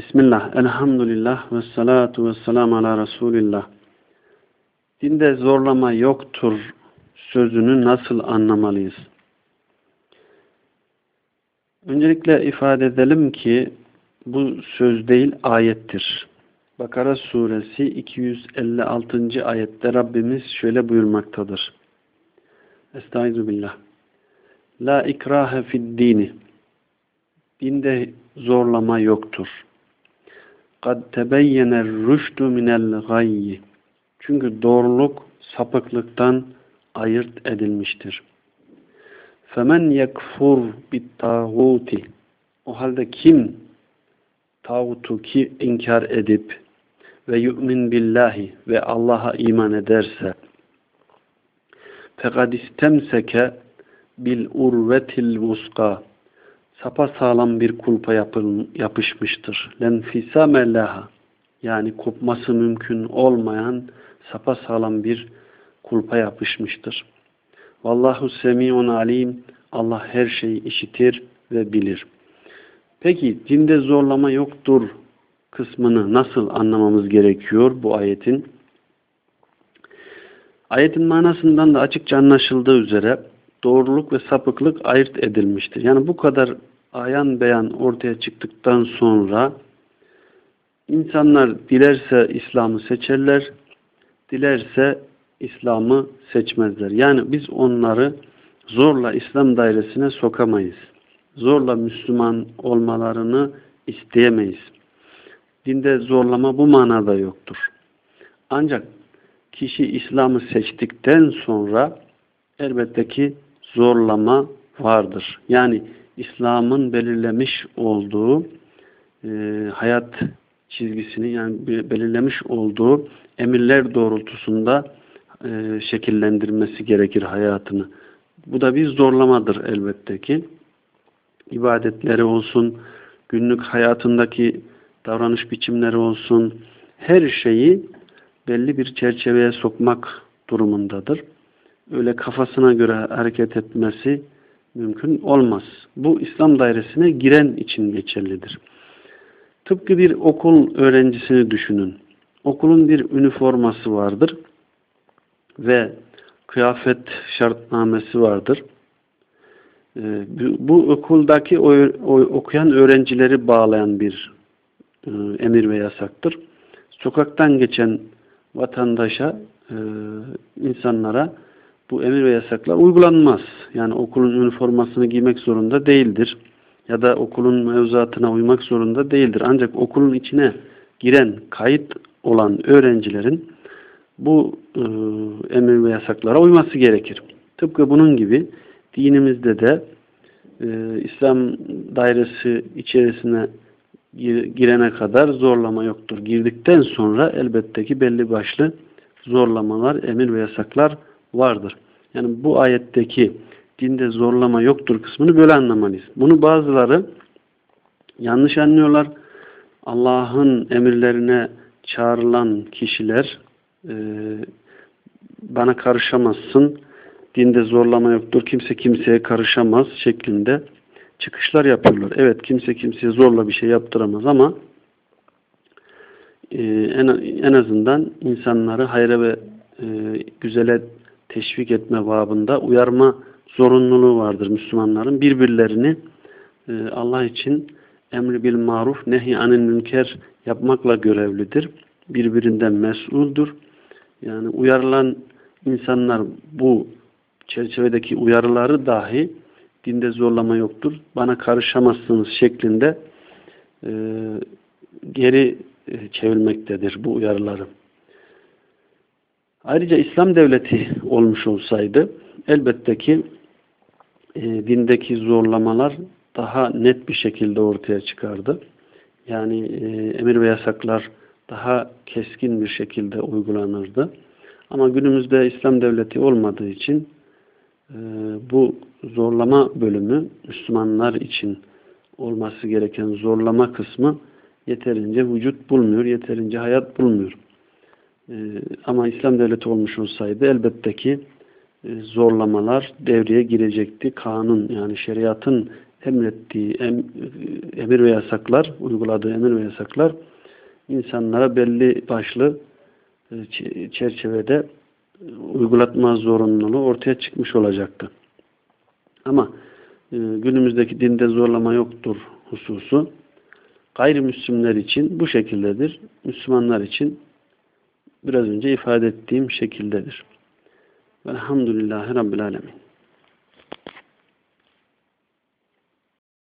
Bismillah, elhamdülillah ve salatu ve selamu ala Resulillah. Dinde zorlama yoktur sözünü nasıl anlamalıyız? Öncelikle ifade edelim ki bu söz değil ayettir. Bakara suresi 256. ayette Rabbimiz şöyle buyurmaktadır. Estaizu billah. La ikrahe fid dini. Dinde zorlama yoktur. Kad tebeyyener rüştü minel gayyi. Çünkü doğruluk sapıklıktan ayırt edilmiştir. Yekfur bit tağuti. O halde kim tağutu ki inkar edip ve yu'min billahi ve Allah'a iman ederse fekad istemseke bil urvetil vuska sapa sağlam bir kulpa yapın, yapışmıştır. Lenfisame laha yani kopması mümkün olmayan sapa sağlam bir kulpa yapışmıştır. Vallahu semiun alim Allah her şeyi işitir ve bilir. Peki dinde zorlama yoktur kısmını nasıl anlamamız gerekiyor bu ayetin? Ayetin manasından da açıkça anlaşıldığı üzere doğruluk ve sapıklık ayırt edilmiştir. Yani bu kadar ayan beyan ortaya çıktıktan sonra insanlar dilerse İslam'ı seçerler, dilerse İslam'ı seçmezler. Yani biz onları zorla İslam dairesine sokamayız. Zorla Müslüman olmalarını isteyemeyiz. Dinde zorlama bu manada yoktur. Ancak kişi İslam'ı seçtikten sonra elbette ki zorlama vardır. Yani İslam'ın belirlemiş olduğu e, hayat çizgisini yani belirlemiş olduğu emirler doğrultusunda e, şekillendirmesi gerekir hayatını. Bu da bir zorlamadır elbette ki. İbadetleri olsun, günlük hayatındaki davranış biçimleri olsun, her şeyi belli bir çerçeveye sokmak durumundadır. Öyle kafasına göre hareket etmesi mümkün olmaz. Bu İslam dairesine giren için geçerlidir. Tıpkı bir okul öğrencisini düşünün. Okulun bir üniforması vardır ve kıyafet şartnamesi vardır. Ee, bu okuldaki okuyan öğrencileri bağlayan bir e, emir ve yasaktır. Sokaktan geçen vatandaşa, e, insanlara bu emir ve yasaklar uygulanmaz. Yani okulun üniformasını giymek zorunda değildir. Ya da okulun mevzuatına uymak zorunda değildir. Ancak okulun içine giren, kayıt olan öğrencilerin bu e, emir ve yasaklara uyması gerekir. Tıpkı bunun gibi dinimizde de e, İslam dairesi içerisine girene kadar zorlama yoktur. Girdikten sonra elbette ki belli başlı zorlamalar, emir ve yasaklar vardır. Yani bu ayetteki dinde zorlama yoktur kısmını böyle anlamalıyız. Bunu bazıları yanlış anlıyorlar. Allah'ın emirlerine çağrılan kişiler e, bana karışamazsın, dinde zorlama yoktur, kimse kimseye karışamaz şeklinde çıkışlar yapıyorlar. Evet kimse kimseye zorla bir şey yaptıramaz ama e, en, en azından insanları hayra ve e, güzele teşvik etme babında uyarma zorunluluğu vardır Müslümanların. Birbirlerini e, Allah için emri bil maruf nehy anil münker yapmakla görevlidir. Birbirinden mesuldür. Yani uyarılan insanlar bu çerçevedeki uyarıları dahi dinde zorlama yoktur. Bana karışamazsınız şeklinde e, geri e, çevirmektedir bu uyarıları. Ayrıca İslam devleti olmuş olsaydı elbette ki e, dindeki zorlamalar daha net bir şekilde ortaya çıkardı. Yani e, emir ve yasaklar daha keskin bir şekilde uygulanırdı. Ama günümüzde İslam devleti olmadığı için e, bu zorlama bölümü Müslümanlar için olması gereken zorlama kısmı yeterince vücut bulmuyor, yeterince hayat bulmuyor. E, ama İslam devleti olmuş olsaydı elbette ki e, zorlamalar devreye girecekti. Kanun yani şeriatın emrettiği em, emir ve yasaklar, uyguladığı emir ve yasaklar insanlara belli başlı e, çerçevede e, uygulatma zorunluluğu ortaya çıkmış olacaktı. Ama e, günümüzdeki dinde zorlama yoktur hususu gayrimüslimler için bu şekildedir. Müslümanlar için biraz önce ifade ettiğim şekildedir. Velhamdülillahi Rabbil Alemin.